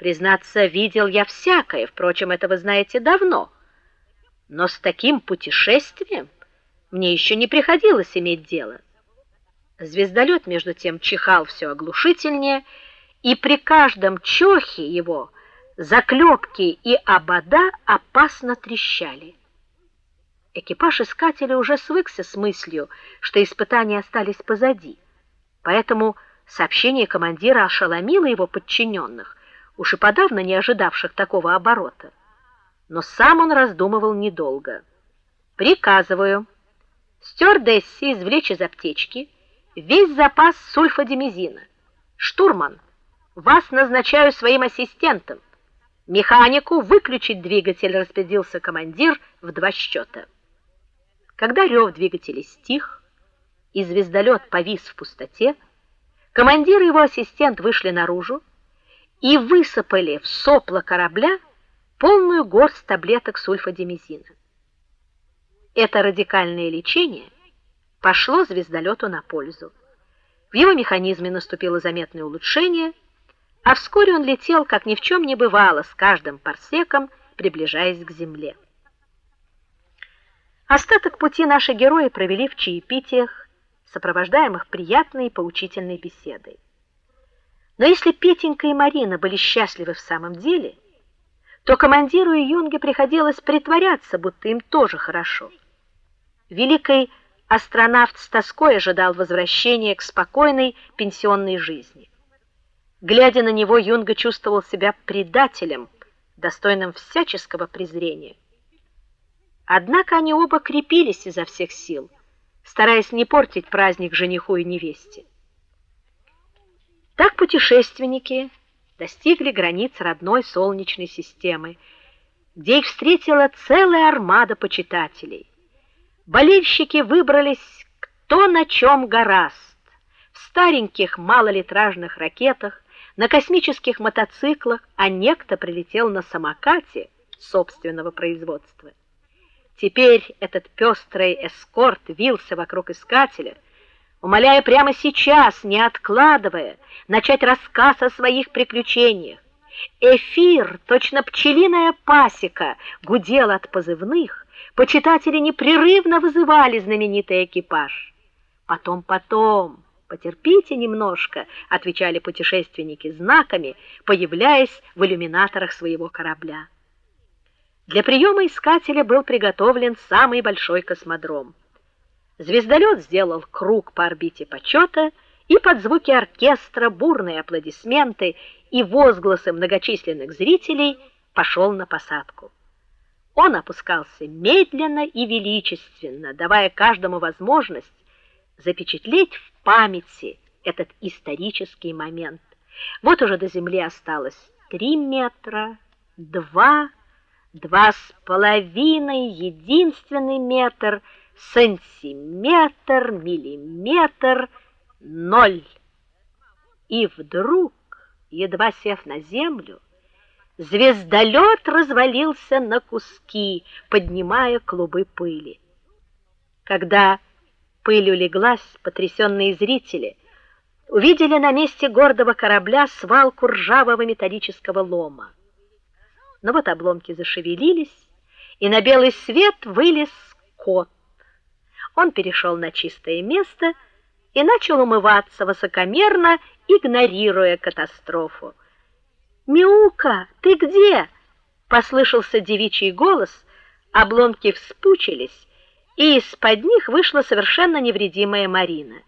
Признаться, видел я всякое, впрочем, это вы знаете давно. Но с таким путешествием мне еще не приходилось иметь дело. Звездолет между тем чихал все оглушительнее, и при каждом чохе его заклепки и обода опасно трещали. Экипаж искателя уже свыкся с мыслью, что испытания остались позади. Поэтому сообщение командира ошеломило его подчиненных, уж и подавно не ожидавших такого оборота. Но сам он раздумывал недолго. Приказываю стюардессе извлечь из аптечки весь запас сульфадимизина. Штурман, вас назначаю своим ассистентом. Механику выключить двигатель, распорядился командир в два счета. Когда рев двигателя стих и звездолет повис в пустоте, командир и его ассистент вышли наружу и высыпали в сопло корабля полную горсть таблеток сульфадимизина. Это радикальное лечение пошло звездолету на пользу. В его механизме наступило заметное улучшение, а вскоре он летел, как ни в чем не бывало, с каждым парсеком приближаясь к земле. Остаток пути наши герои провели в чаепитиях, сопровождаемых приятной и поучительной беседой. Но если Петенька и Марина были счастливы в самом деле, то командиру и Юнге приходилось притворяться, будто им тоже хорошо. Великий астронавт с тоской ожидал возвращения к спокойной пенсионной жизни. Глядя на него, Юнга чувствовал себя предателем, достойным всяческого презрения. Однако они оба крепились изо всех сил, стараясь не портить праздник жениху и невесте. Так путешественники достигли границ родной солнечной системы, где их встретила целая армада почитателей. Болельщики выбрались кто на чем гораст, в стареньких малолитражных ракетах, на космических мотоциклах, а некто прилетел на самокате собственного производства. Теперь этот пестрый эскорт вился вокруг искателя, умоляя прямо сейчас, не откладывая, начать рассказ о своих приключениях. Эфир, точно пчелиная пасека, гудел от позывных, почитатели непрерывно вызывали знаменитый экипаж. Потом, потом, потерпите немножко, отвечали путешественники знаками, появляясь в иллюминаторах своего корабля. Для приема искателя был приготовлен самый большой космодром. Звездолет сделал круг по орбите почета, и под звуки оркестра, бурные аплодисменты и возгласы многочисленных зрителей пошел на посадку. Он опускался медленно и величественно, давая каждому возможность запечатлеть в памяти этот исторический момент. Вот уже до земли осталось три метра, два, два с половиной, единственный метр — сантиметр, миллиметр, ноль. И вдруг, едва сев на землю, звездолет развалился на куски, поднимая клубы пыли. Когда пыль улеглась, потрясенные зрители увидели на месте гордого корабля свалку ржавого металлического лома. Но вот обломки зашевелились, и на белый свет вылез кот. Он перешел на чистое место и начал умываться высокомерно, игнорируя катастрофу. "Мяука, ты где?" послышался девичий голос. Обломки вспучились, и из-под них вышла совершенно невредимая Марина.